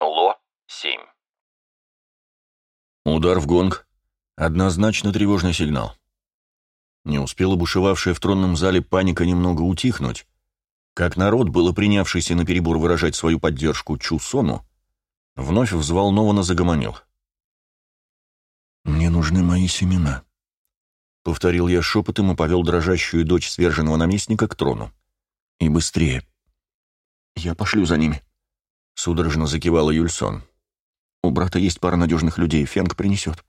Ло-7. Удар в гонг. Однозначно тревожный сигнал. Не успела бушевавшая в тронном зале паника немного утихнуть, как народ, было принявшийся на перебор выражать свою поддержку Чусону, вновь взволнованно загомонил. «Мне нужны мои семена», — повторил я шепотом и повел дрожащую дочь сверженного наместника к трону. «И быстрее». «Я пошлю за ними», — судорожно закивала Юльсон. «У брата есть пара надежных людей, Фенг принесет».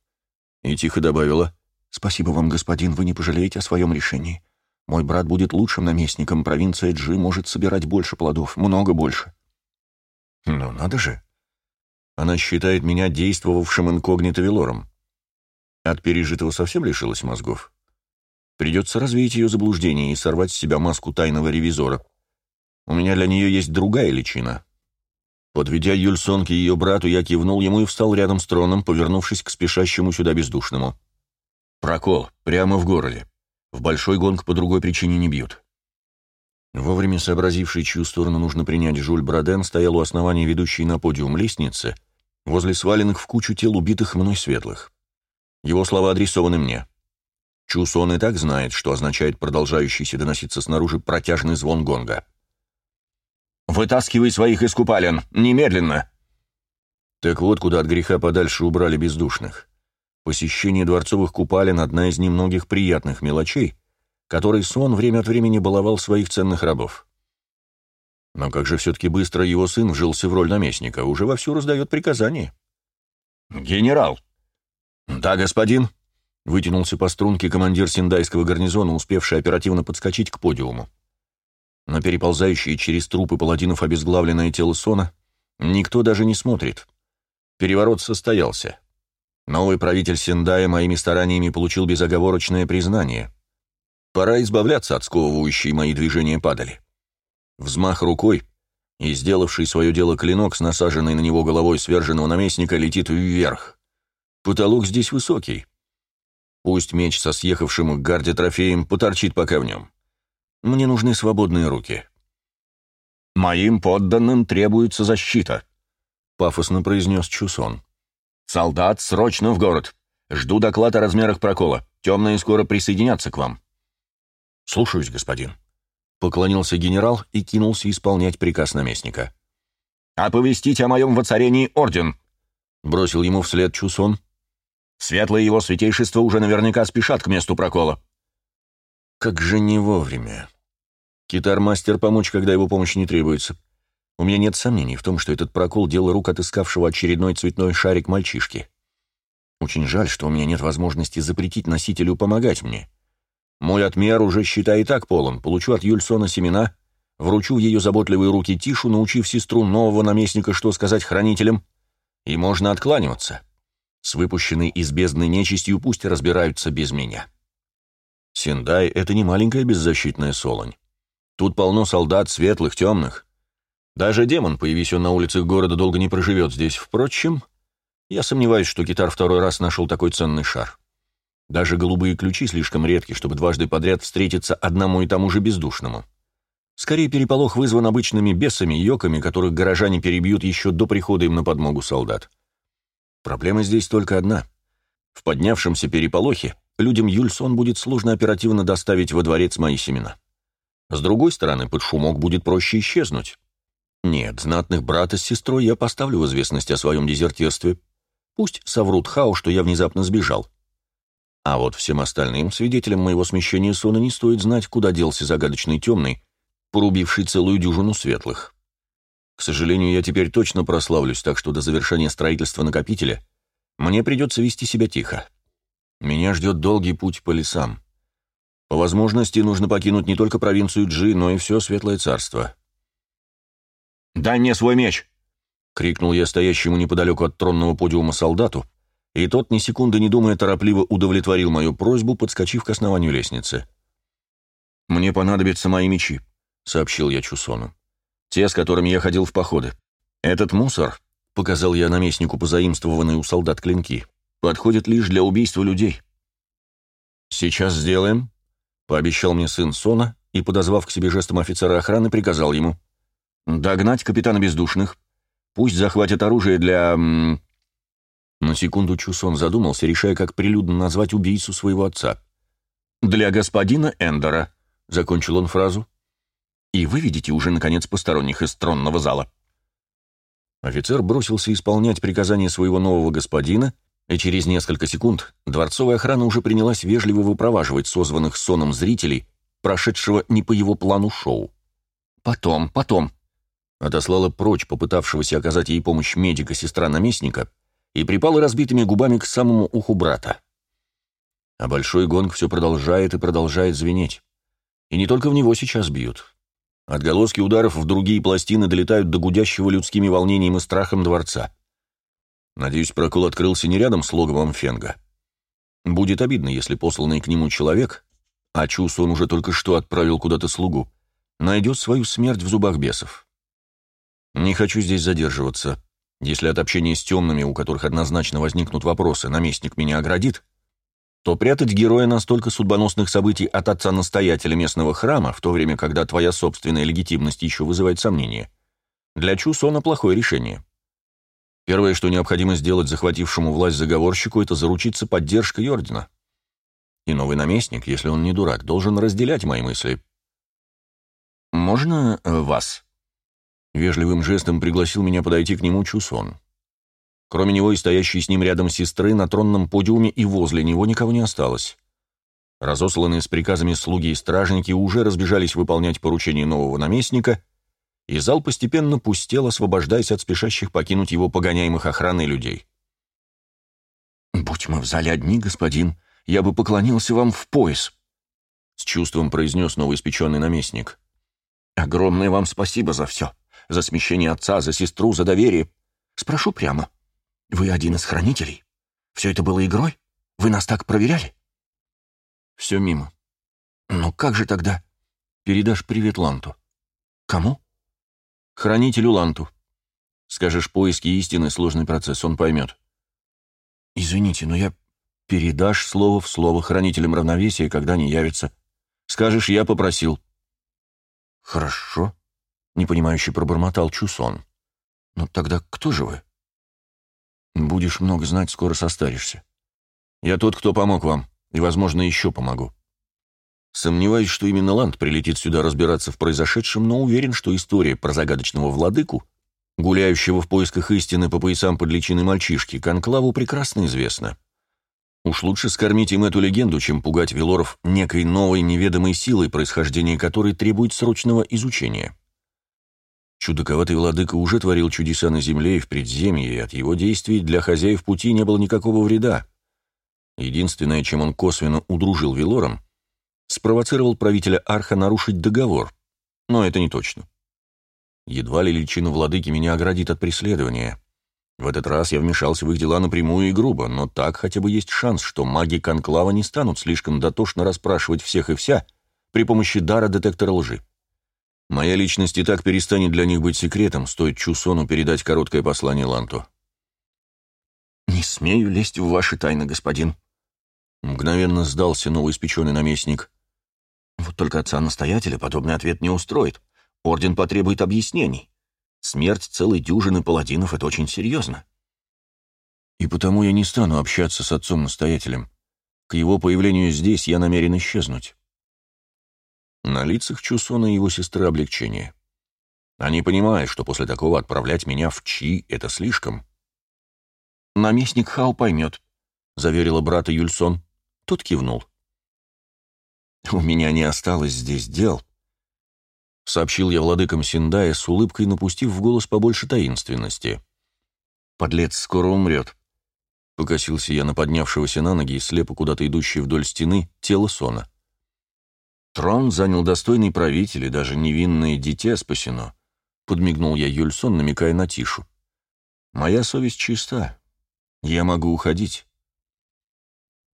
И тихо добавила. «Спасибо вам, господин, вы не пожалеете о своем решении. Мой брат будет лучшим наместником, провинция Джи может собирать больше плодов, много больше». «Ну, надо же. Она считает меня действовавшим инкогнито Велором. От пережитого совсем лишилась мозгов. Придется развеять ее заблуждение и сорвать с себя маску тайного ревизора. У меня для нее есть другая личина. Подведя Юльсон к ее брату, я кивнул ему и встал рядом с троном, повернувшись к спешащему сюда бездушному. Прокол, прямо в горле. В большой гонг по другой причине не бьют. Вовремя сообразивший, чью сторону нужно принять, Жюль Броден стоял у основания ведущей на подиум лестницы, возле сваленных в кучу тел убитых мной светлых. Его слова адресованы мне. Чусон и так знает, что означает продолжающийся доноситься снаружи протяжный звон гонга. «Вытаскивай своих искупален! Немедленно!» Так вот, куда от греха подальше убрали бездушных. Посещение дворцовых купалин — одна из немногих приятных мелочей, которой сон время от времени баловал своих ценных рабов. Но как же все-таки быстро его сын вжился в роль наместника, уже вовсю раздает приказания. «Генерал!» «Да, господин», — вытянулся по струнке командир синдайского гарнизона, успевший оперативно подскочить к подиуму. На переползающие через трупы паладинов обезглавленное тело Сона никто даже не смотрит. Переворот состоялся. Новый правитель Синдая моими стараниями получил безоговорочное признание. Пора избавляться от сковывающей мои движения падали. Взмах рукой, и сделавший свое дело клинок с насаженной на него головой сверженного наместника летит вверх. Потолок здесь высокий. Пусть меч со съехавшим к гарде трофеем поторчит пока в нем. Мне нужны свободные руки. «Моим подданным требуется защита», — пафосно произнес Чусон. «Солдат, срочно в город. Жду доклад о размерах прокола. Темные скоро присоединятся к вам». «Слушаюсь, господин», — поклонился генерал и кинулся исполнять приказ наместника. «Оповестить о моем воцарении орден», — бросил ему вслед Чусон, Светлое его святейшество уже наверняка спешат к месту прокола. Как же не вовремя. Китар-мастер помочь, когда его помощь не требуется. У меня нет сомнений в том, что этот прокол — дело рук отыскавшего очередной цветной шарик мальчишки. Очень жаль, что у меня нет возможности запретить носителю помогать мне. Мой отмер уже, считай, и так полон. Получу от Юльсона семена, вручу в ее заботливые руки Тишу, научив сестру нового наместника, что сказать хранителям, и можно откланиваться. С выпущенной из бездны нечистью пусть разбираются без меня. Синдай — это не маленькая беззащитная солонь. Тут полно солдат, светлых, темных. Даже демон, появись он на улицах города, долго не проживет здесь. Впрочем, я сомневаюсь, что китар второй раз нашел такой ценный шар. Даже голубые ключи слишком редки, чтобы дважды подряд встретиться одному и тому же бездушному. Скорее, переполох вызван обычными бесами и йоками, которых горожане перебьют еще до прихода им на подмогу солдат. Проблема здесь только одна. В поднявшемся переполохе людям Юльсон будет сложно оперативно доставить во дворец мои семена. С другой стороны, под шумок будет проще исчезнуть. Нет, знатных брата с сестрой я поставлю в известность о своем дезертирстве. Пусть соврут Хау, что я внезапно сбежал. А вот всем остальным свидетелям моего смещения сона не стоит знать, куда делся загадочный темный, порубивший целую дюжину светлых. К сожалению, я теперь точно прославлюсь, так что до завершения строительства накопителя мне придется вести себя тихо. Меня ждет долгий путь по лесам. По возможности нужно покинуть не только провинцию Джи, но и все Светлое Царство. «Дай мне свой меч!» — крикнул я стоящему неподалеку от тронного подиума солдату, и тот, ни секунды не думая, торопливо удовлетворил мою просьбу, подскочив к основанию лестницы. «Мне понадобятся мои мечи», — сообщил я Чусону. Те, с которыми я ходил в походы. Этот мусор, показал я наместнику позаимствованные у солдат клинки, подходит лишь для убийства людей. Сейчас сделаем, пообещал мне сын Сона и, подозвав к себе жестом офицера охраны, приказал ему. Догнать капитана бездушных. Пусть захватят оружие для... На секунду Чусон задумался, решая, как прилюдно назвать убийцу своего отца. «Для господина Эндера», — закончил он фразу. «И выведите уже, наконец, посторонних из тронного зала». Офицер бросился исполнять приказания своего нового господина, и через несколько секунд дворцовая охрана уже принялась вежливо выпроваживать созванных соном зрителей, прошедшего не по его плану шоу. «Потом, потом», — отослала прочь попытавшегося оказать ей помощь медика-сестра наместника и припала разбитыми губами к самому уху брата. А большой гонг все продолжает и продолжает звенеть. И не только в него сейчас бьют. Отголоски ударов в другие пластины долетают до гудящего людскими волнением и страхом дворца. Надеюсь, прокол открылся не рядом с логовом Фенга. Будет обидно, если посланный к нему человек, а Чус он уже только что отправил куда-то слугу, найдет свою смерть в зубах бесов. Не хочу здесь задерживаться. Если от общения с темными, у которых однозначно возникнут вопросы, наместник меня оградит, то прятать героя настолько судьбоносных событий от отца-настоятеля местного храма, в то время, когда твоя собственная легитимность еще вызывает сомнения, для Чусона плохое решение. Первое, что необходимо сделать захватившему власть заговорщику, это заручиться поддержкой ордена. И новый наместник, если он не дурак, должен разделять мои мысли. «Можно э, вас?» Вежливым жестом пригласил меня подойти к нему Чусон. Кроме него и стоящей с ним рядом сестры, на тронном подиуме и возле него никого не осталось. Разосланные с приказами слуги и стражники уже разбежались выполнять поручения нового наместника, и зал постепенно пустел, освобождаясь от спешащих покинуть его погоняемых охраной людей. «Будь мы в зале одни, господин, я бы поклонился вам в пояс», — с чувством произнес новоиспеченный наместник. «Огромное вам спасибо за все, за смещение отца, за сестру, за доверие. Спрошу прямо, вы один из хранителей? Все это было игрой? Вы нас так проверяли? Все мимо. Ну как же тогда? Передашь привет Ланту. Кому? Хранителю Ланту. Скажешь, поиски истины — сложный процесс, он поймет. Извините, но я... Передашь слово в слово хранителям равновесия, когда не явится. Скажешь, я попросил. Хорошо, — непонимающе пробормотал Чусон. «Ну тогда кто же вы?» Будешь много знать, скоро состаришься. Я тот, кто помог вам, и, возможно, еще помогу. Сомневаюсь, что именно Ланд прилетит сюда разбираться в произошедшем, но уверен, что история про загадочного владыку, гуляющего в поисках истины по поясам под личиной мальчишки, Конклаву прекрасно известна. Уж лучше скормить им эту легенду, чем пугать Велоров некой новой неведомой силой, происхождение которой требует срочного изучения. Чудаковатый владыка уже творил чудеса на земле и в предземье, и от его действий для хозяев пути не было никакого вреда. Единственное, чем он косвенно удружил Велором, спровоцировал правителя Арха нарушить договор, но это не точно. Едва ли личина владыки меня оградит от преследования. В этот раз я вмешался в их дела напрямую и грубо, но так хотя бы есть шанс, что маги Конклава не станут слишком дотошно расспрашивать всех и вся при помощи дара детектора лжи. Моя личность и так перестанет для них быть секретом, стоит Чусону передать короткое послание Ланту. «Не смею лезть в ваши тайны, господин», — мгновенно сдался новоиспеченный наместник. «Вот только отца-настоятеля подобный ответ не устроит. Орден потребует объяснений. Смерть целой дюжины паладинов — это очень серьезно». «И потому я не стану общаться с отцом-настоятелем. К его появлению здесь я намерен исчезнуть». На лицах Чусона и его сестры облегчение. Они понимают, что после такого отправлять меня в Чи — это слишком. «Наместник Хау поймет», — заверила брата Юльсон. Тот кивнул. «У меня не осталось здесь дел», — сообщил я владыкам Синдая с улыбкой, напустив в голос побольше таинственности. «Подлец скоро умрет», — покосился я на поднявшегося на ноги и слепо куда-то идущий вдоль стены тело Сона. Трон занял достойный правитель, и даже невинное дитя спасено. Подмигнул я Юльсон, намекая на Тишу. Моя совесть чиста. Я могу уходить.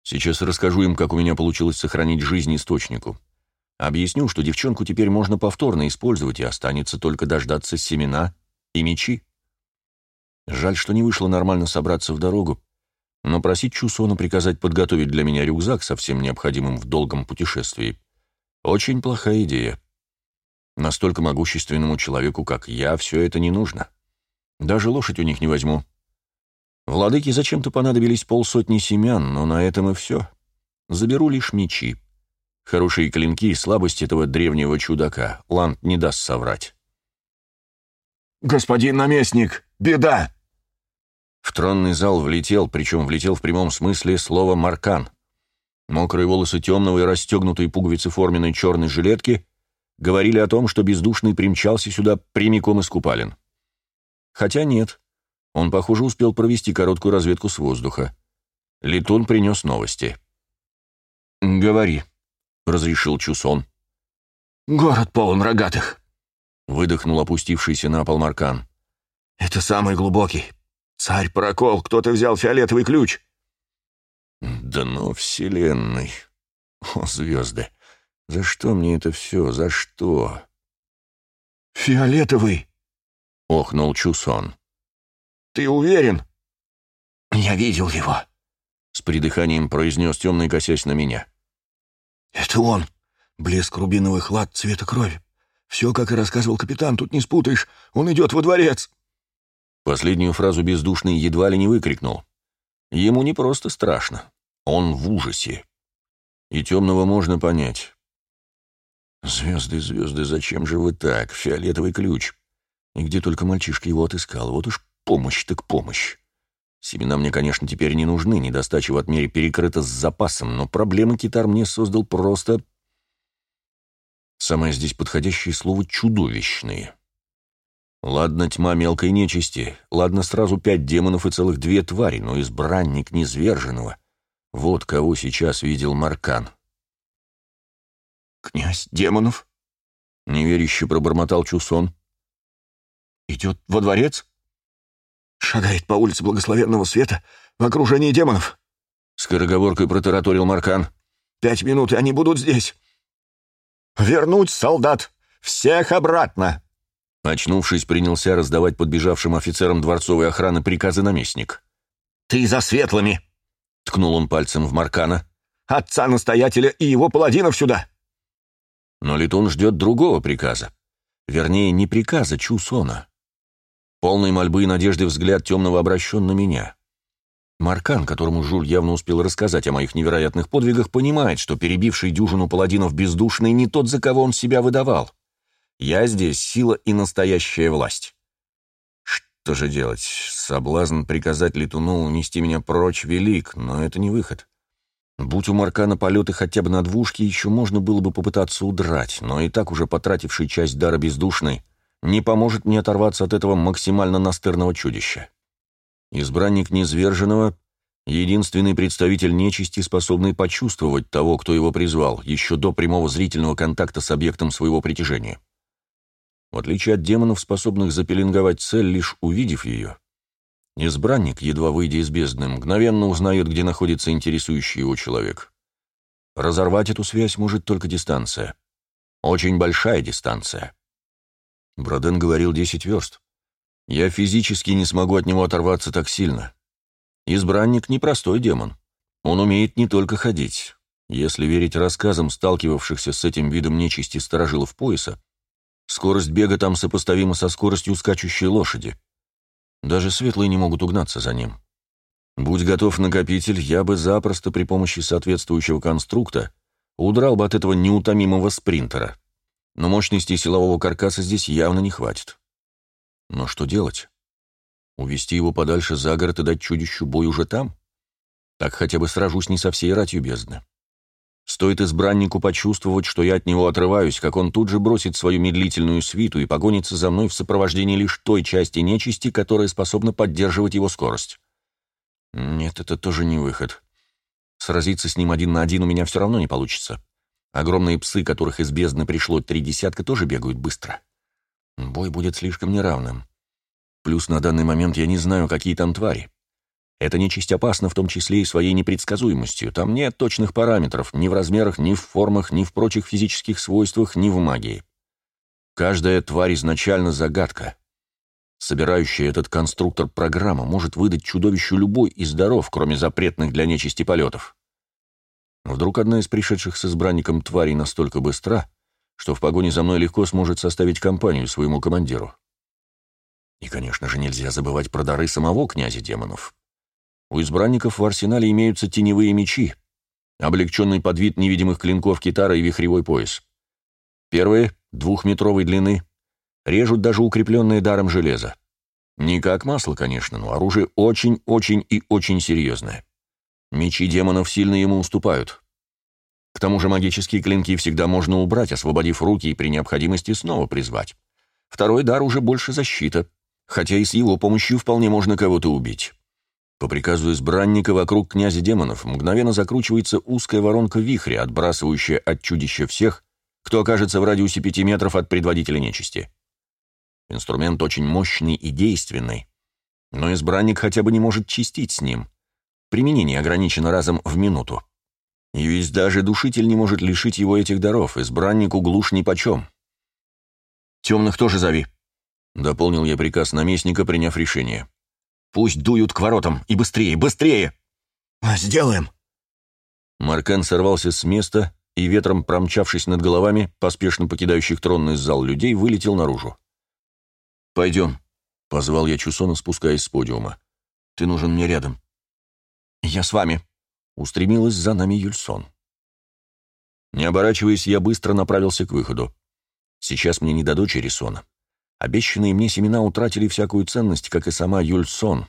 Сейчас расскажу им, как у меня получилось сохранить жизнь источнику. Объясню, что девчонку теперь можно повторно использовать, и останется только дождаться семена и мечи. Жаль, что не вышло нормально собраться в дорогу, но просить Чусона приказать подготовить для меня рюкзак со всем необходимым в долгом путешествии очень плохая идея. Настолько могущественному человеку, как я, все это не нужно. Даже лошадь у них не возьму. Владыке зачем-то понадобились полсотни семян, но на этом и все. Заберу лишь мечи. Хорошие клинки и слабость этого древнего чудака. Ланд не даст соврать. «Господин наместник, беда!» В тронный зал влетел, причем влетел в прямом смысле слова «маркан». Мокрые волосы темного и расстегнутые пуговицы форменной черной жилетки говорили о том, что бездушный примчался сюда прямиком из купалин. Хотя нет, он, похоже, успел провести короткую разведку с воздуха. Летун принес новости. «Говори», — разрешил Чусон. «Город полон рогатых», — выдохнул опустившийся на пол Маркан. «Это самый глубокий. Царь прокол, кто-то взял фиолетовый ключ». «Да ну, вселенной! О, звезды! За что мне это все? За что?» «Фиолетовый!» — охнул Чусон. «Ты уверен?» «Я видел его», — с придыханием произнес темный, косясь на меня. «Это он. Блеск рубиновых лад цвета крови. Все, как и рассказывал капитан, тут не спутаешь. Он идет во дворец». Последнюю фразу бездушный едва ли не выкрикнул. Ему не просто страшно. Он в ужасе. И темного можно понять. Звезды, звезды, зачем же вы так? Фиолетовый ключ. И где только мальчишка его отыскал. Вот уж помощь так помощь. Семена мне, конечно, теперь не нужны, недостача в отмере перекрыта с запасом, но проблемы китар мне создал просто... Самое здесь подходящее слово «чудовищные». Ладно, тьма мелкой нечисти, ладно, сразу пять демонов и целых две твари, но избранник низверженного. Вот кого сейчас видел Маркан. «Князь демонов?» — неверяще пробормотал Чусон. «Идет во дворец?» «Шагает по улице благословенного света в окружении демонов», — скороговоркой протараторил Маркан. «Пять минут, и они будут здесь». «Вернуть солдат! Всех обратно!» Очнувшись, принялся раздавать подбежавшим офицерам дворцовой охраны приказы наместник. «Ты за светлыми!» — ткнул он пальцем в Маркана. «Отца-настоятеля и его паладинов сюда!» Но Литон ждет другого приказа. Вернее, не приказа Чусона. Полной мольбы и надежды взгляд темного обращен на меня. Маркан, которому Жуль явно успел рассказать о моих невероятных подвигах, понимает, что перебивший дюжину паладинов бездушный не тот, за кого он себя выдавал. Я здесь сила и настоящая власть. Что же делать? Соблазн приказать летуну унести меня прочь велик, но это не выход. Будь у Маркана полеты хотя бы на двушке, еще можно было бы попытаться удрать, но и так уже потративший часть дара бездушной не поможет мне оторваться от этого максимально настырного чудища. Избранник Незверженного — единственный представитель нечисти, способный почувствовать того, кто его призвал, еще до прямого зрительного контакта с объектом своего притяжения. В отличие от демонов, способных запеленговать цель, лишь увидев ее, избранник, едва выйдя из бездны, мгновенно узнает, где находится интересующий его человек. Разорвать эту связь может только дистанция. Очень большая дистанция. Броден говорил десять верст. Я физически не смогу от него оторваться так сильно. Избранник — непростой демон. Он умеет не только ходить. Если верить рассказам сталкивавшихся с этим видом нечисти сторожилов пояса, Скорость бега там сопоставима со скоростью скачущей лошади. Даже светлые не могут угнаться за ним. Будь готов накопитель, я бы запросто при помощи соответствующего конструкта удрал бы от этого неутомимого спринтера. Но мощности силового каркаса здесь явно не хватит. Но что делать? Увести его подальше за город и дать чудищу бой уже там? Так хотя бы сражусь не со всей ратью бездны. Стоит избраннику почувствовать, что я от него отрываюсь, как он тут же бросит свою медлительную свиту и погонится за мной в сопровождении лишь той части нечисти, которая способна поддерживать его скорость. Нет, это тоже не выход. Сразиться с ним один на один у меня все равно не получится. Огромные псы, которых из бездны пришло три десятка, тоже бегают быстро. Бой будет слишком неравным. Плюс на данный момент я не знаю, какие там твари. Эта нечисть опасна в том числе и своей непредсказуемостью. Там нет точных параметров ни в размерах, ни в формах, ни в прочих физических свойствах, ни в магии. Каждая тварь изначально загадка. Собирающая этот конструктор программа может выдать чудовищу любой из даров, кроме запретных для нечисти полетов. Вдруг одна из пришедших с избранником тварей настолько быстра, что в погоне за мной легко сможет составить компанию своему командиру. И, конечно же, нельзя забывать про дары самого князя демонов. У избранников в арсенале имеются теневые мечи, облегченный под вид невидимых клинков китара и вихревой пояс. Первые, двухметровой длины, режут даже укрепленные даром железо. Не как масло, конечно, но оружие очень-очень и очень серьезное. Мечи демонов сильно ему уступают. К тому же магические клинки всегда можно убрать, освободив руки и при необходимости снова призвать. Второй дар уже больше защита, хотя и с его помощью вполне можно кого-то убить. По приказу избранника вокруг князя демонов мгновенно закручивается узкая воронка вихря, отбрасывающая от чудища всех, кто окажется в радиусе пяти метров от предводителя нечисти. Инструмент очень мощный и действенный, но избранник хотя бы не может чистить с ним. Применение ограничено разом в минуту. И ведь даже душитель не может лишить его этих даров, избраннику глушь нипочем. «Темных тоже зови», — дополнил я приказ наместника, приняв решение. «Пусть дуют к воротам, и быстрее, быстрее!» «Сделаем!» Маркан сорвался с места и, ветром промчавшись над головами, поспешно покидающих тронный зал людей, вылетел наружу. «Пойдем», — позвал я Чусона, спускаясь с подиума. «Ты нужен мне рядом». «Я с вами», — устремилась за нами Юльсон. Не оборачиваясь, я быстро направился к выходу. Сейчас мне не до дочери Сона. Обещанные мне семена утратили всякую ценность, как и сама Юльсон.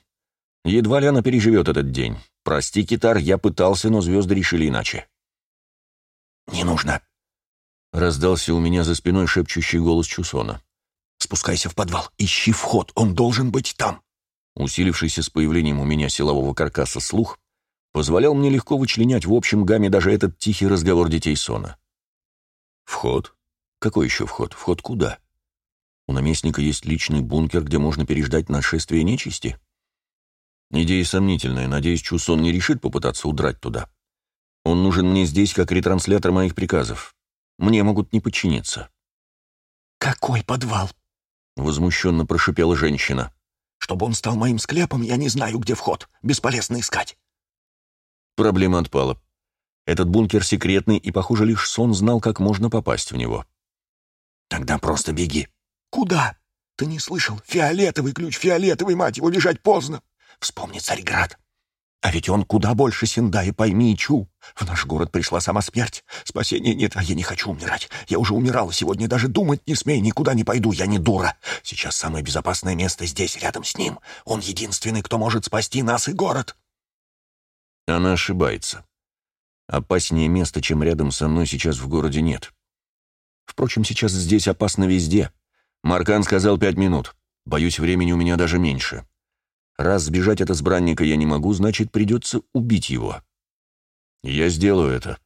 Едва ли она переживет этот день. Прости, Китар, я пытался, но звезды решили иначе. «Не нужно», — раздался у меня за спиной шепчущий голос Чусона. «Спускайся в подвал, ищи вход, он должен быть там». Усилившийся с появлением у меня силового каркаса слух позволял мне легко вычленять в общем гамме даже этот тихий разговор детей Сона. «Вход? Какой еще вход? Вход куда?» У наместника есть личный бункер, где можно переждать нашествие нечисти? Идея сомнительная. Надеюсь, Чусон не решит попытаться удрать туда. Он нужен мне здесь как ретранслятор моих приказов. Мне могут не подчиниться. «Какой подвал?» — возмущенно прошипела женщина. «Чтобы он стал моим склепом, я не знаю, где вход. Бесполезно искать». Проблема отпала. Этот бункер секретный, и, похоже, лишь сон знал, как можно попасть в него. «Тогда просто беги», «Куда? Ты не слышал? Фиолетовый ключ, фиолетовый, мать его, бежать поздно. Вспомни Царьград. А ведь он куда больше Синдая, пойми и чу. В наш город пришла сама смерть. Спасения нет, а я не хочу умирать. Я уже умирала сегодня, даже думать не смей, никуда не пойду, я не дура. Сейчас самое безопасное место здесь, рядом с ним. Он единственный, кто может спасти нас и город». Она ошибается. Опаснее места, чем рядом со мной сейчас в городе нет. Впрочем, сейчас здесь опасно везде. Маркан сказал пять минут. Боюсь, времени у меня даже меньше. Раз сбежать от избранника я не могу, значит, придется убить его. Я сделаю это.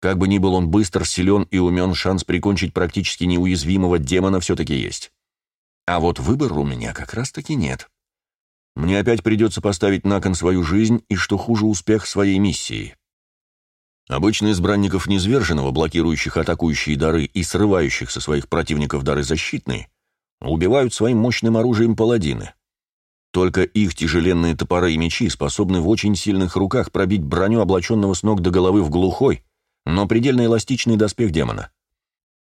Как бы ни был он быстр, силен и умен, шанс прикончить практически неуязвимого демона все-таки есть. А вот выбора у меня как раз-таки нет. Мне опять придется поставить на кон свою жизнь и, что хуже, успех своей миссии. Обычно избранников Низверженного, блокирующих атакующие дары и срывающих со своих противников дары защитные, убивают своим мощным оружием паладины. Только их тяжеленные топоры и мечи способны в очень сильных руках пробить броню облаченного с ног до головы в глухой, но предельно эластичный доспех демона.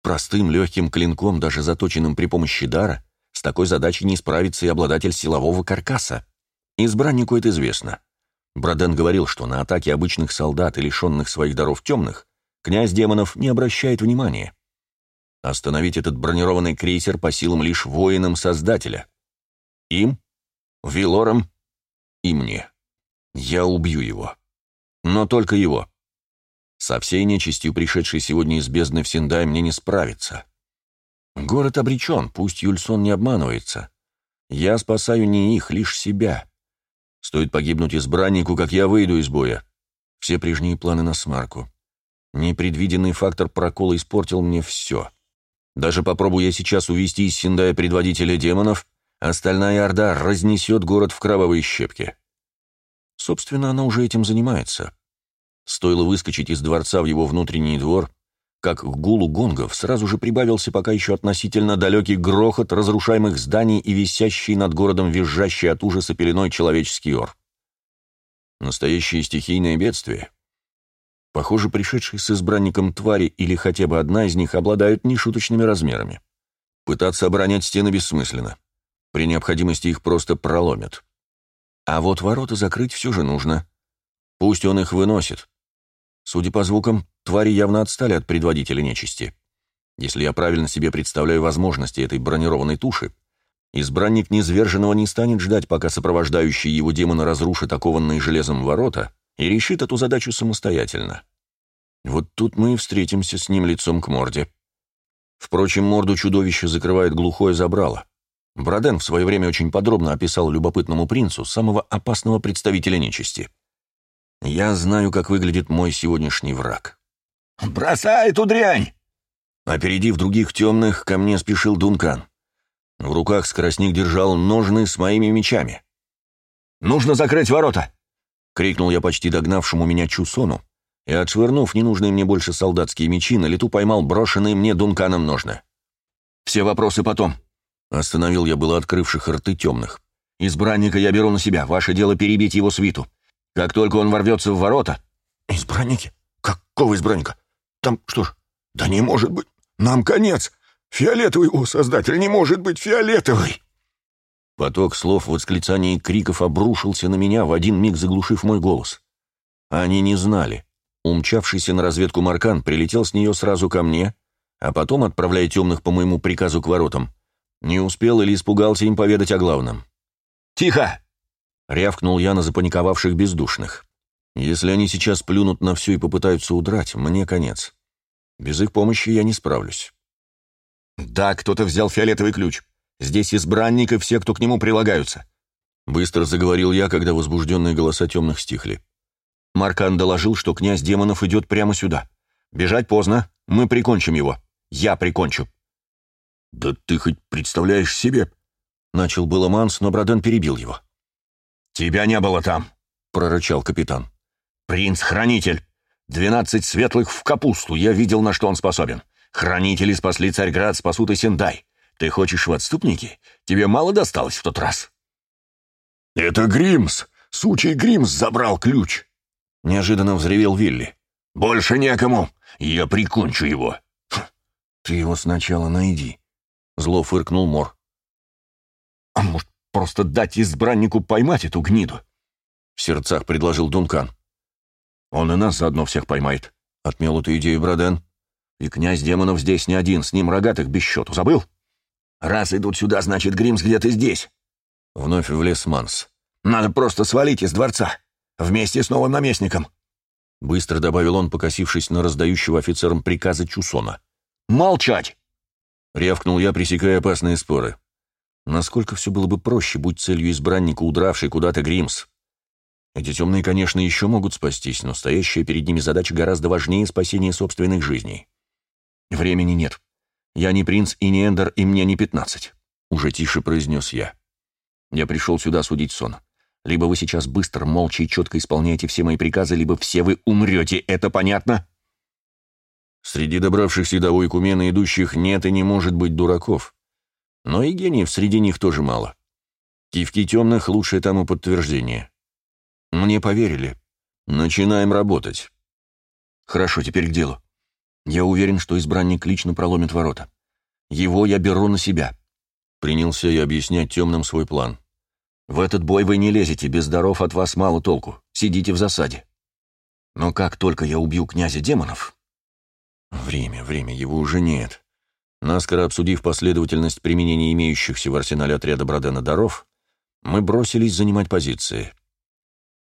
Простым легким клинком, даже заточенным при помощи дара, такой задачей не справится и обладатель силового каркаса. Избраннику это известно. Броден говорил, что на атаки обычных солдат и лишенных своих даров темных князь демонов не обращает внимания. Остановить этот бронированный крейсер по силам лишь воинам Создателя. Им, Вилорам и мне. Я убью его. Но только его. Со всей нечистью, пришедшей сегодня из бездны в Синдай, мне не справиться. Город обречен, пусть Юльсон не обманывается. Я спасаю не их, лишь себя. Стоит погибнуть избраннику, как я выйду из боя. Все прежние планы на смарку. Непредвиденный фактор прокола испортил мне все. Даже попробую я сейчас увести из Синдая предводителя демонов, остальная орда разнесет город в кровавые щепки. Собственно, она уже этим занимается. Стоило выскочить из дворца в его внутренний двор, как к гулу гонгов сразу же прибавился пока еще относительно далекий грохот разрушаемых зданий и висящий над городом визжащий от ужаса пеленой человеческий ор. Настоящее стихийное бедствие. Похоже, пришедшие с избранником твари или хотя бы одна из них обладают нешуточными размерами. Пытаться оборонять стены бессмысленно. При необходимости их просто проломят. А вот ворота закрыть все же нужно. Пусть он их выносит. Судя по звукам, твари явно отстали от предводителя нечисти. Если я правильно себе представляю возможности этой бронированной туши, избранник Низверженного не станет ждать, пока сопровождающие его демоны разрушат окованные железом ворота, и решит эту задачу самостоятельно. Вот тут мы и встретимся с ним лицом к морде. Впрочем, морду чудовища закрывает глухое забрало. Броден в свое время очень подробно описал любопытному принцу самого опасного представителя нечисти. Я знаю, как выглядит мой сегодняшний враг. «Бросай эту дрянь!» Опередив других темных, ко мне спешил Дункан. В руках скоростник держал ножны с моими мечами. «Нужно закрыть ворота!» — крикнул я почти догнавшему меня Чусону, и, отшвырнув ненужные мне больше солдатские мечи, на лету поймал брошенные мне Дунканом ножны. «Все вопросы потом!» — остановил я было открывших рты темных. «Избранника я беру на себя, ваше дело перебить его свиту. Как только он ворвется в ворота...» «Избранники? Какого избранника? Там что ж? Да не может быть! Нам конец! Фиолетовый, о, создатель, не может быть фиолетовый!» Поток слов, восклицаний и криков обрушился на меня, в один миг заглушив мой голос. Они не знали. Умчавшийся на разведку Маркан прилетел с нее сразу ко мне, а потом, отправляя темных по моему приказу к воротам, не успел или испугался им поведать о главном. «Тихо!» — рявкнул я на запаниковавших бездушных. «Если они сейчас плюнут на все и попытаются удрать, мне конец. Без их помощи я не справлюсь». «Да, кто-то взял фиолетовый ключ. Здесь избранник и все, кто к нему прилагаются». Быстро заговорил я, когда возбужденные голоса темных стихли. Маркан доложил, что князь демонов идет прямо сюда. Бежать поздно, мы прикончим его. Я прикончу. «Да ты хоть представляешь себе?» Начал было Манс, но Броден перебил его. «Тебя не было там», — прорычал капитан. «Принц-хранитель. Двенадцать светлых в капусту. Я видел, на что он способен. Хранители спасли Царьград, спасут и Сендай. Ты хочешь в отступники? Тебе мало досталось в тот раз?» «Это Гримс! Сучий Гримс забрал ключ!» Неожиданно взревел Вилли. «Больше некому! Я прикончу его!» «Ты его сначала найди», — зло фыркнул Мор. «А может, просто дать избраннику поймать эту гниду?» В сердцах предложил Дункан. «Он и нас заодно всех поймает», — отмел эту идею Броден. И князь демонов здесь не один, с ним рогатых без счету. Забыл? Раз идут сюда, значит, Гримс где-то здесь. Вновь влез Манс. Надо просто свалить из дворца. Вместе с новым наместником. Быстро добавил он, покосившись на раздающего офицерам приказы Чусона. «Молчать!» Рявкнул я, пресекая опасные споры. Насколько все было бы проще, будь целью избранника, удравший куда-то Гримс. Эти темные, конечно, еще могут спастись, но стоящая перед ними задача гораздо важнее спасения собственных жизней. «Времени нет. Я не принц и не Эндер, и мне не пятнадцать», — уже тише произнес я. «Я пришел сюда судить сон. Либо вы сейчас быстро, молча и четко исполняете все мои приказы, либо все вы умрете. Это понятно?» Среди добравшихся до Ойкумена идущих нет и не может быть дураков. Но и гениев среди них тоже мало. Кивки темных — лучшее тому подтверждение. Мне поверили. Начинаем работать. Хорошо, теперь к делу. Я уверен, что избранник лично проломит ворота. Его я беру на себя. Принялся я объяснять темным свой план. В этот бой вы не лезете, без даров от вас мало толку. Сидите в засаде. Но как только я убью князя демонов... Время, время, его уже нет. Наскоро обсудив последовательность применения имеющихся в арсенале отряда Бродена даров, мы бросились занимать позиции.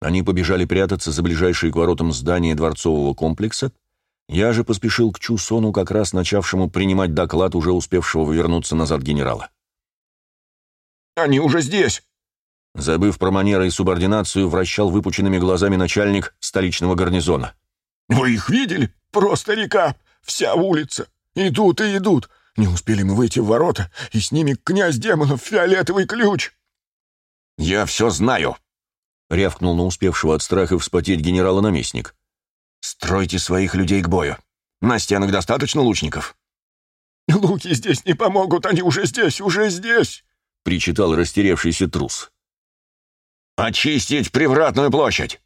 Они побежали прятаться за ближайшие к воротам здания дворцового комплекса, я же поспешил к Чусону, как раз начавшему принимать доклад уже успевшего вернуться назад генерала. «Они уже здесь!» Забыв про манеры и субординацию, вращал выпученными глазами начальник столичного гарнизона. «Вы их видели? Просто река! Вся улица! Идут и идут! Не успели мы выйти в ворота, и с ними князь демонов фиолетовый ключ!» «Я все знаю!» — рявкнул на успевшего от страха вспотеть генерала-наместник. «Стройте своих людей к бою. На стенах достаточно лучников?» «Луки здесь не помогут, они уже здесь, уже здесь!» — причитал растерявшийся трус. «Очистить привратную площадь!»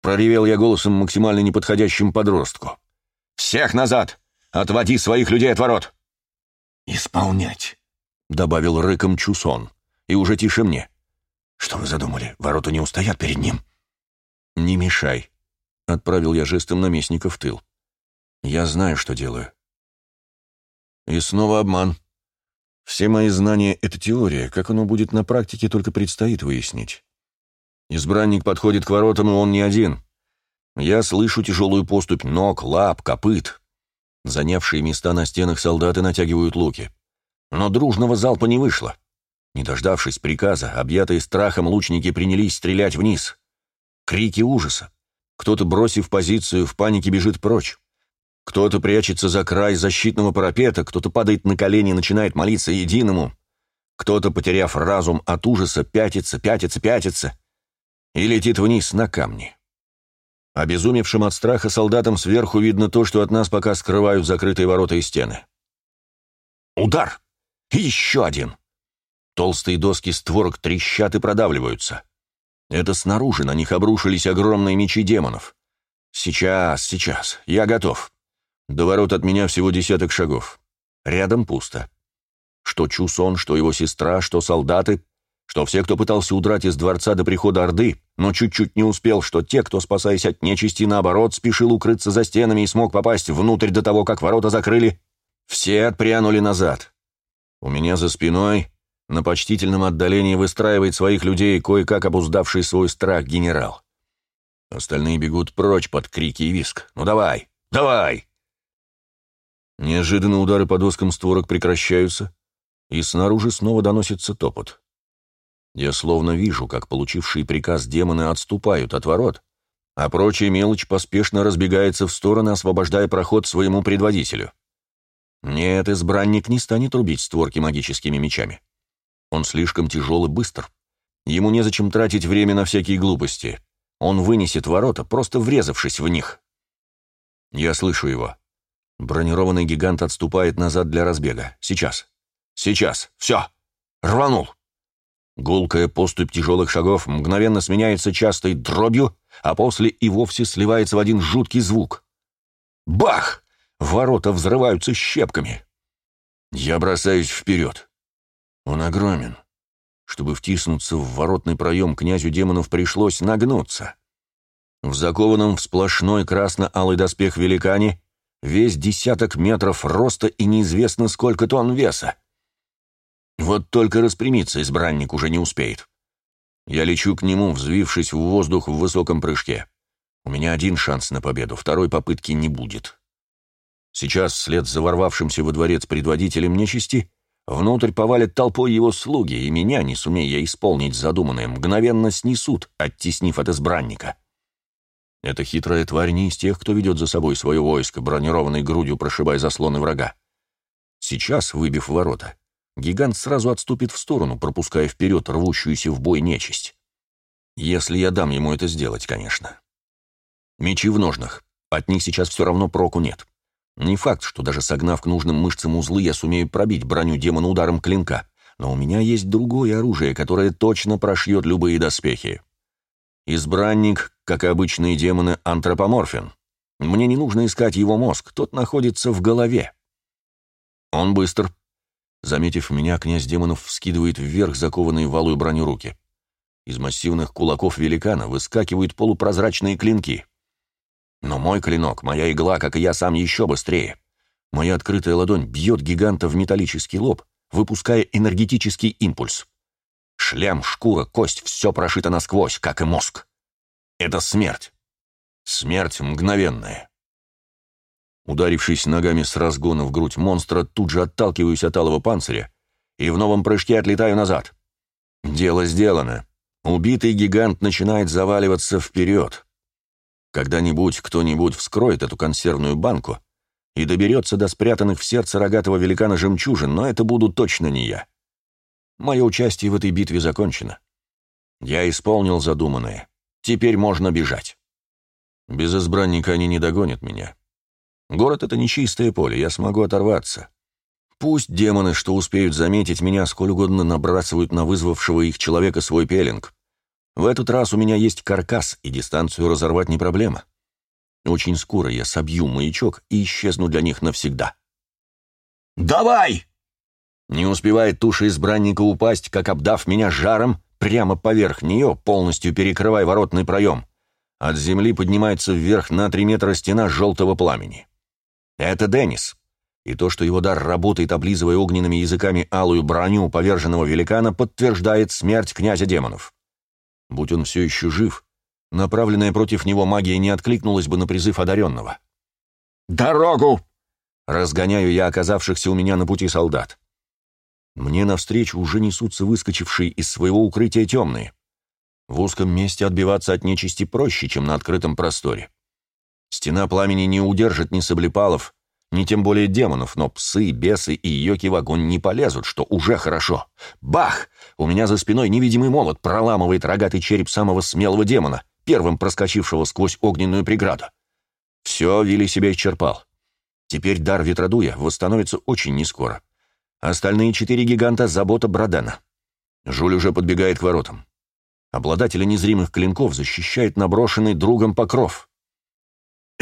Проревел я голосом максимально неподходящим подростку. «Всех назад! Отводи своих людей от ворот!» «Исполнять!» — добавил рыком Чусон. и уже тише мне. Что вы задумали? Ворота не устоят перед ним. Не мешай. Отправил я жестом наместника в тыл. Я знаю, что делаю. И снова обман. Все мои знания — это теория. Как оно будет на практике, только предстоит выяснить. Избранник подходит к воротам, и он не один. Я слышу тяжелую поступь ног, лап, копыт. Занявшие места на стенах солдаты натягивают луки. Но дружного залпа не вышло. Не дождавшись приказа, объятые страхом лучники принялись стрелять вниз. Крики ужаса. Кто-то, бросив позицию, в панике бежит прочь. Кто-то прячется за край защитного парапета, кто-то падает на колени и начинает молиться единому. Кто-то, потеряв разум от ужаса, пятится, пятится, пятится и летит вниз на камни. Обезумевшим от страха солдатам сверху видно то, что от нас пока скрывают закрытые ворота и стены. Удар! И еще один! Толстые доски створок трещат и продавливаются. Это снаружи на них обрушились огромные мечи демонов. Сейчас, сейчас, я готов. До ворот от меня всего десяток шагов. Рядом пусто. Что Чусон, что его сестра, что солдаты — что все, кто пытался удрать из дворца до прихода Орды, но чуть-чуть не успел, что те, кто, спасаясь от нечисти, наоборот, спешил укрыться за стенами и смог попасть внутрь до того, как ворота закрыли, все отпрянули назад. У меня за спиной, на почтительном отдалении, выстраивает своих людей кое-как обуздавший свой страх генерал. Остальные бегут прочь под крики и виск. «Ну давай! Давай!» Неожиданно удары по доскам створок прекращаются, и снаружи снова доносится топот. Я словно вижу, как получившие приказ демоны отступают от ворот, а прочая мелочь поспешно разбегается в стороны, освобождая проход своему предводителю. Нет, избранник не станет рубить створки магическими мечами. Он слишком тяжел и быстр. Ему незачем тратить время на всякие глупости. Он вынесет ворота, просто врезавшись в них. Я слышу его. Бронированный гигант отступает назад для разбега. Сейчас. Сейчас. Все. Рванул. Гулкая поступь тяжелых шагов мгновенно сменяется частой дробью, а после и вовсе сливается в один жуткий звук. Бах! Ворота взрываются щепками. Я бросаюсь вперед. Он огромен. Чтобы втиснуться в воротный проем, князю демонов пришлось нагнуться. В закованном в сплошной красно-алый доспех великане весь десяток метров роста и неизвестно сколько тонн веса. Вот только распрямиться избранник уже не успеет. Я лечу к нему, взвившись в воздух в высоком прыжке. У меня один шанс на победу, второй попытки не будет. Сейчас, вслед за ворвавшимся во дворец предводителем нечисти, внутрь повалят толпой его слуги, и меня, не сумея исполнить задуманное, мгновенно снесут, оттеснив от избранника. Эта хитрая тварь не из тех, кто ведет за собой свое войско, бронированной грудью прошибая заслоны врага. Сейчас, выбив ворота, гигант сразу отступит в сторону, пропуская вперед рвущуюся в бой нечисть. Если я дам ему это сделать, конечно. Мечи в ножнах. От них сейчас все равно проку нет. Не факт, что даже согнав к нужным мышцам узлы, я сумею пробить броню демона ударом клинка, но у меня есть другое оружие, которое точно прошьет любые доспехи. Избранник, как и обычные демоны, антропоморфен. Мне не нужно искать его мозг, тот находится в голове. Он быстр, Заметив меня, князь демонов вскидывает вверх закованные в валую броню руки. Из массивных кулаков великана выскакивают полупрозрачные клинки. Но мой клинок, моя игла, как и я сам, еще быстрее. Моя открытая ладонь бьет гиганта в металлический лоб, выпуская энергетический импульс. Шлем, шкура, кость — все прошито насквозь, как и мозг. Это смерть. Смерть мгновенная. Ударившись ногами с разгона в грудь монстра, тут же отталкиваюсь от алого панциря и в новом прыжке отлетаю назад. Дело сделано. Убитый гигант начинает заваливаться вперед. Когда-нибудь кто-нибудь вскроет эту консервную банку и доберется до спрятанных в сердце рогатого великана жемчужин, но это буду точно не я. Мое участие в этой битве закончено. Я исполнил задуманное. Теперь можно бежать. Без избранника они не догонят меня. Город — это не чистое поле, я смогу оторваться. Пусть демоны, что успеют заметить меня, сколь угодно набрасывают на вызвавшего их человека свой пеленг. В этот раз у меня есть каркас, и дистанцию разорвать не проблема. Очень скоро я собью маячок и исчезну для них навсегда. «Давай!» Не успевает туша избранника упасть, как обдав меня жаром, прямо поверх нее, полностью перекрывая воротный проем. От земли поднимается вверх на три метра стена желтого пламени. Это Деннис. И то, что его дар работает, облизывая огненными языками алую броню поверженного великана, подтверждает смерть князя демонов. Будь он все еще жив, направленная против него магия не откликнулась бы на призыв одаренного. «Дорогу!» — разгоняю я оказавшихся у меня на пути солдат. Мне навстречу уже несутся выскочившие из своего укрытия темные. В узком месте отбиваться от нечисти проще, чем на открытом просторе. Стена пламени не удержит ни саблепалов, ни тем более демонов, но псы, бесы и йоки в огонь не полезут, что уже хорошо. Бах! У меня за спиной невидимый молот проламывает рогатый череп самого смелого демона, первым проскочившего сквозь огненную преграду. Все, Вилли себя исчерпал. Теперь дар ветродуя восстановится очень нескоро. Остальные четыре гиганта — забота Брадена. Жуль уже подбегает к воротам. Обладателя незримых клинков защищает наброшенный другом покров.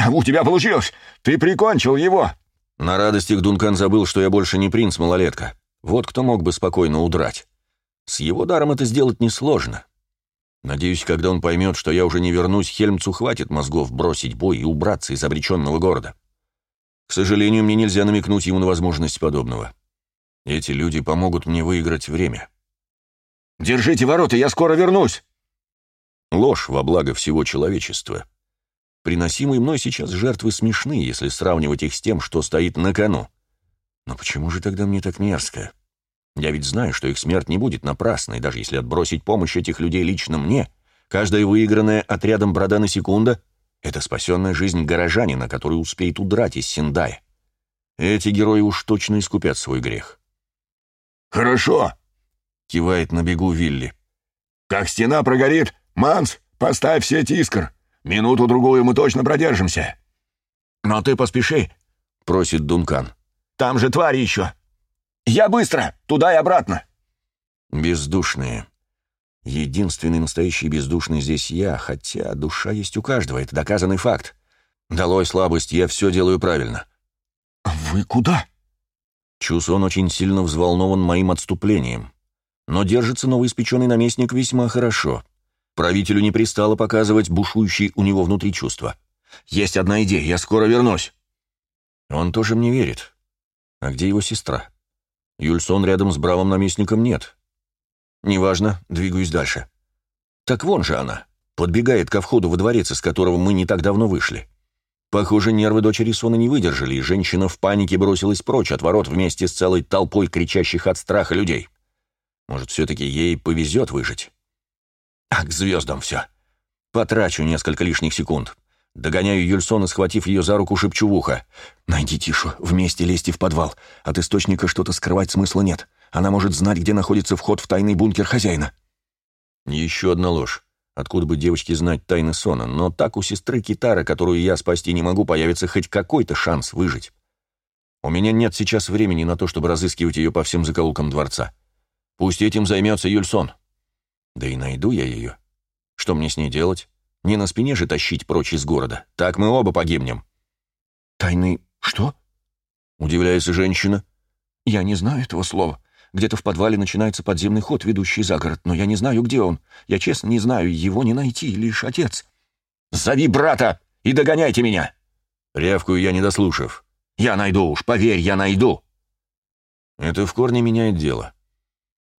«У тебя получилось! Ты прикончил его!» На радостях Дункан забыл, что я больше не принц-малолетка. Вот кто мог бы спокойно удрать. С его даром это сделать несложно. Надеюсь, когда он поймет, что я уже не вернусь, Хельмцу хватит мозгов бросить бой и убраться из обреченного города. К сожалению, мне нельзя намекнуть ему на возможность подобного. Эти люди помогут мне выиграть время. «Держите ворота, я скоро вернусь!» Ложь во благо всего человечества. Приносимые мной сейчас жертвы смешны, если сравнивать их с тем, что стоит на кону. Но почему же тогда мне так мерзко? Я ведь знаю, что их смерть не будет напрасной, даже если отбросить помощь этих людей лично мне. Каждая выигранная отрядом Брадана секунда — это спасенная жизнь горожанина, который успеет удрать из Синдая. Эти герои уж точно искупят свой грех. «Хорошо», — кивает на бегу Вилли. «Как стена прогорит, Манс, поставь сеть искр. Минуту-другую мы точно продержимся». «Но ты поспеши», — просит Дункан. «Там же твари еще». «Я быстро! Туда и обратно!» Бездушные. Единственный настоящий бездушный здесь я, хотя душа есть у каждого, это доказанный факт. Долой слабость, я все делаю правильно. «Вы куда?» Чус он очень сильно взволнован моим отступлением. Но держится новоиспеченный наместник весьма хорошо. Правителю не пристало показывать бушующие у него внутри чувства. «Есть одна идея, я скоро вернусь!» Он тоже мне верит. А где его сестра? Юльсон рядом с бравым наместником нет. Неважно, двигаюсь дальше. Так вон же она, подбегает ко входу во дворец, из которого мы не так давно вышли. Похоже, нервы дочери Сона не выдержали, и женщина в панике бросилась прочь от ворот вместе с целой толпой кричащих от страха людей. Может, все-таки ей повезет выжить? А к звездам все. Потрачу несколько лишних секунд. Догоняю Юльсона, схватив ее за руку, шепчу в ухо. «Найди Тишу, вместе лезьте в подвал. От источника что-то скрывать смысла нет. Она может знать, где находится вход в тайный бункер хозяина». Еще одна ложь. Откуда бы девочке знать тайны Сона? Но так у сестры Китара, которую я спасти не могу, появится хоть какой-то шанс выжить. У меня нет сейчас времени на то, чтобы разыскивать ее по всем закоулкам дворца. Пусть этим займется Юльсон. Да и найду я ее. Что мне с ней делать? Не на спине же тащить прочь из города. Так мы оба погибнем». «Тайный что?» — удивляется женщина. «Я не знаю этого слова. Где-то в подвале начинается подземный ход, ведущий за город, но я не знаю, где он. Я честно не знаю, его не найти, лишь отец». «Зови брата и догоняйте меня!» Рявкую я, не дослушав. «Я найду уж, поверь, я найду!» Это в корне меняет дело.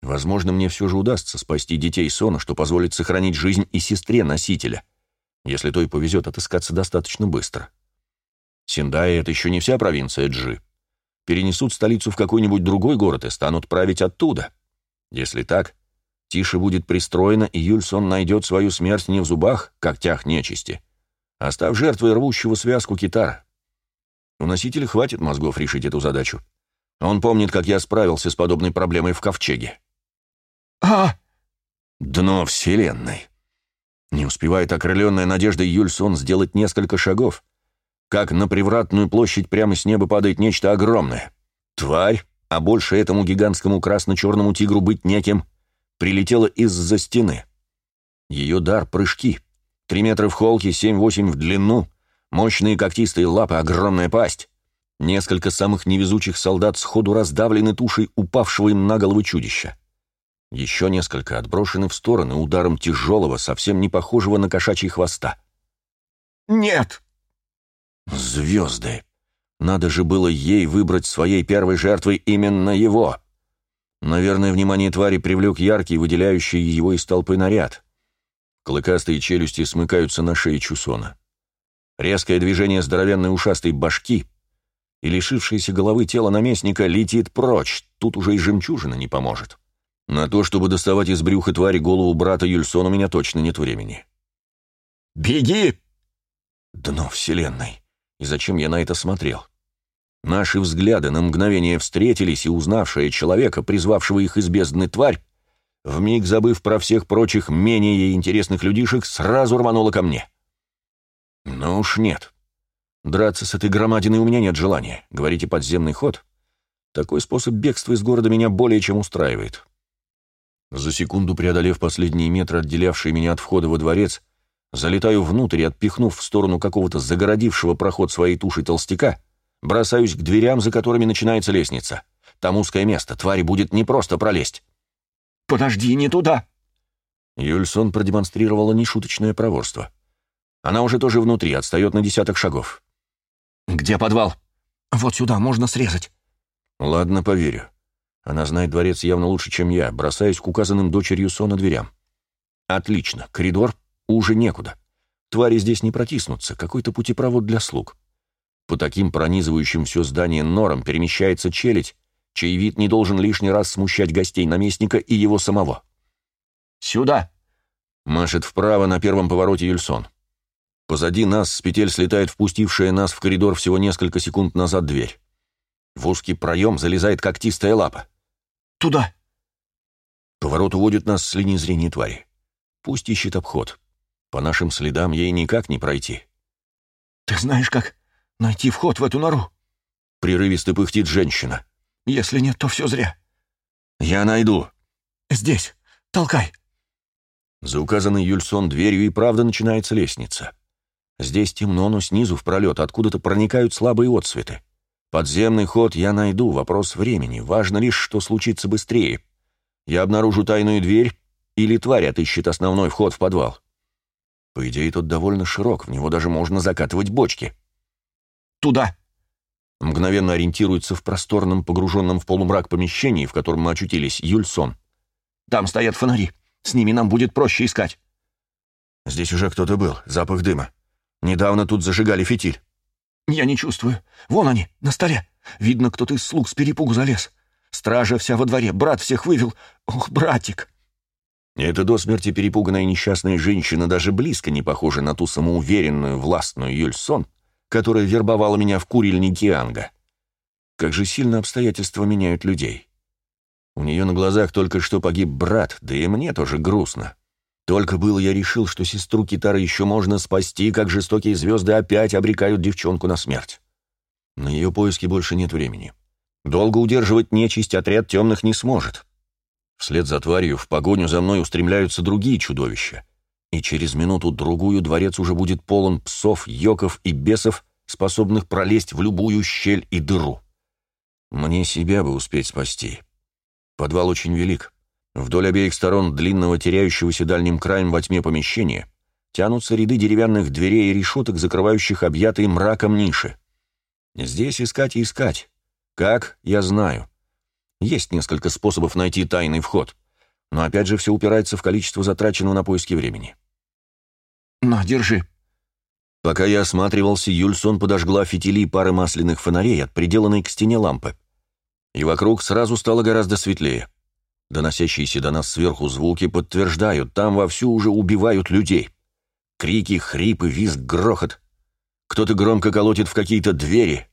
Возможно, мне все же удастся спасти детей Сона, что позволит сохранить жизнь и сестре носителя если то и повезет отыскаться достаточно быстро. Синдай — это еще не вся провинция Джи. Перенесут столицу в какой-нибудь другой город и станут править оттуда. Если так, Тише будет пристроена, и Юльсон найдет свою смерть не в зубах, как тях нечисти, а став жертвой рвущего связку китара. У носителя хватит мозгов решить эту задачу. Он помнит, как я справился с подобной проблемой в Ковчеге. «А!» Дно Вселенной. Не успевает окрыленная надеждой Юльсон сделать несколько шагов, как на привратную площадь прямо с неба падает нечто огромное. Тварь, а больше этому гигантскому красно-черному тигру быть неким, прилетела из-за стены. Ее дар — прыжки. Три метра в холке, семь-восемь в длину, мощные когтистые лапы, огромная пасть. Несколько самых невезучих солдат сходу раздавлены тушей упавшего им на голову чудища. Еще несколько отброшены в стороны ударом тяжелого, совсем не похожего на кошачий хвоста. «Нет!» Звезды! Надо же было ей выбрать своей первой жертвой именно его. Наверное, внимание твари привлек яркий, выделяющий его из толпы наряд. Клыкастые челюсти смыкаются на шее Чусона. Резкое движение здоровенной ушастой башки и лишившееся головы тело наместника летит прочь, тут уже и жемчужина не поможет. На то, чтобы доставать из брюха твари голову брата Юльсона, у меня точно нет времени. «Беги!» Дно вселенной. И зачем я на это смотрел? Наши взгляды на мгновение встретились, и узнавшая человека, призвавшего их из бездны тварь, вмиг забыв про всех прочих менее интересных людишек, сразу рванула ко мне. Ну уж нет. Драться с этой громадиной у меня нет желания. Говорите, подземный ход? Такой способ бегства из города меня более чем устраивает. За секунду преодолев последние метры, отделявшие меня от входа во дворец, залетаю внутрь и, отпихнув в сторону какого-то загородившего проход своей тушей толстяка, бросаюсь к дверям, за которыми начинается лестница. Там узкое место, твари будет не просто пролезть. «Подожди, не туда!» Юльсон продемонстрировала нешуточное проворство. Она уже тоже внутри, отстает на десяток шагов. «Где подвал?» «Вот сюда, можно срезать». «Ладно, поверю. Она знает дворец явно лучше, чем я, бросаясь к указанным дочерью Сона дверям. Отлично, коридор уже некуда. Твари здесь не протиснутся, какой-то путепровод для слуг. По таким пронизывающим все здание норам перемещается челядь, чей вид не должен лишний раз смущать гостей наместника и его самого. «Сюда!» — машет вправо на первом повороте Юльсон. Позади нас с петель слетает впустившая нас в коридор всего несколько секунд назад дверь. В узкий проем залезает когтистая лапа. «Туда!» Поворот уводит нас с линии зрения твари. Пусть ищет обход. По нашим следам ей никак не пройти. «Ты знаешь, как найти вход в эту нору?» Прерывисто пыхтит женщина. «Если нет, то все зря». «Я найду». «Здесь. Толкай». За указанной Юльсон дверью и правда начинается лестница. Здесь темно, но снизу в пролет откуда-то проникают слабые отсветы. Подземный ход я найду, вопрос времени. Важно лишь, что случится быстрее. Я обнаружу тайную дверь, или тварь отыщет основной вход в подвал. По идее, тот довольно широк, в него даже можно закатывать бочки. «Туда!» Мгновенно ориентируется в просторном, погруженном в полумрак помещении, в котором мы очутились, Юльсон. «Там стоят фонари. С ними нам будет проще искать». Здесь уже кто-то был, запах дыма. Недавно тут зажигали фитиль. «Я не чувствую. Вон они, на столе. Видно, кто-то из слуг с перепугу залез. Стража вся во дворе, брат всех вывел. Ох, братик!» Эта до смерти перепуганная несчастная женщина даже близко не похожа на ту самоуверенную, властную Юльсон, которая вербовала меня в курильнике Анга. Как же сильно обстоятельства меняют людей. У нее на глазах только что погиб брат, да и мне тоже грустно. Только было я решил, что сестру Китара еще можно спасти, как жестокие звезды опять обрекают девчонку на смерть. На ее поиски больше нет времени. Долго удерживать нечисть отряд темных не сможет. Вслед за тварью в погоню за мной устремляются другие чудовища. И через минуту-другую дворец уже будет полон псов, йоков и бесов, способных пролезть в любую щель и дыру. Мне себя бы успеть спасти. Подвал очень велик. Вдоль обеих сторон длинного, теряющегося дальним краем во тьме помещения, тянутся ряды деревянных дверей и решеток, закрывающих объятые мраком ниши. Здесь искать и искать. Как, я знаю. Есть несколько способов найти тайный вход, но опять же все упирается в количество затраченного на поиски времени. «На, держи». Пока я осматривался, Юльсон подожгла фитили пары масляных фонарей от приделанной к стене лампы. И вокруг сразу стало гораздо светлее. Доносящиеся до нас сверху звуки подтверждают, там вовсю уже убивают людей. Крики, хрипы, визг, грохот. Кто-то громко колотит в какие-то двери,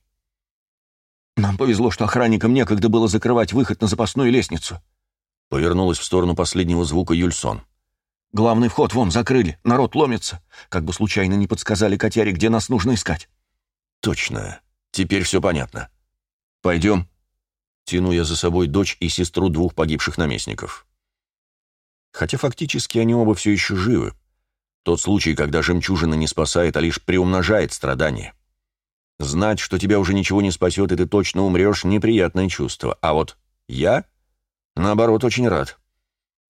«Нам повезло, что охранникам некогда было закрывать выход на запасную лестницу», — повернулась в сторону последнего звука Юльсон. «Главный вход вон закрыли, народ ломится. Как бы случайно не подсказали котяре, где нас нужно искать». «Точно. Теперь все понятно. Пойдем». Тяну я за собой дочь и сестру двух погибших наместников. Хотя фактически они оба все еще живы. Тот случай, когда жемчужина не спасает, а лишь приумножает страдания. Знать, что тебя уже ничего не спасет, и ты точно умрешь, неприятное чувство. А вот я, наоборот, очень рад.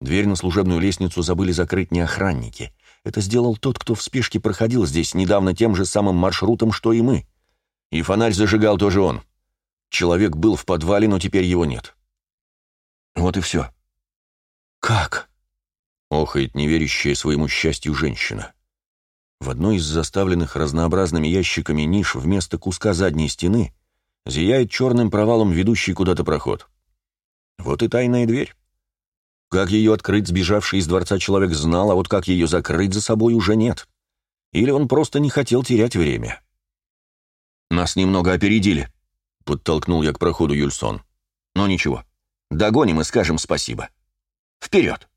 Дверь на служебную лестницу забыли закрыть не охранники. Это сделал тот, кто в спешке проходил здесь недавно тем же самым маршрутом, что и мы. И фонарь зажигал тоже он. Человек был в подвале, но теперь его нет. Вот и все. «Как?» — охает неверящая своему счастью женщина. В одной из заставленных разнообразными ящиками ниш вместо куска задней стены зияет черным провалом ведущий куда-то проход. Вот и тайная дверь. Как ее открыть сбежавший из дворца человек знал, а вот как ее закрыть за собой уже нет. Или он просто не хотел терять время. «Нас немного опередили», — подтолкнул я к проходу Юльсон. «Но ничего, догоним и скажем спасибо. Вперед!»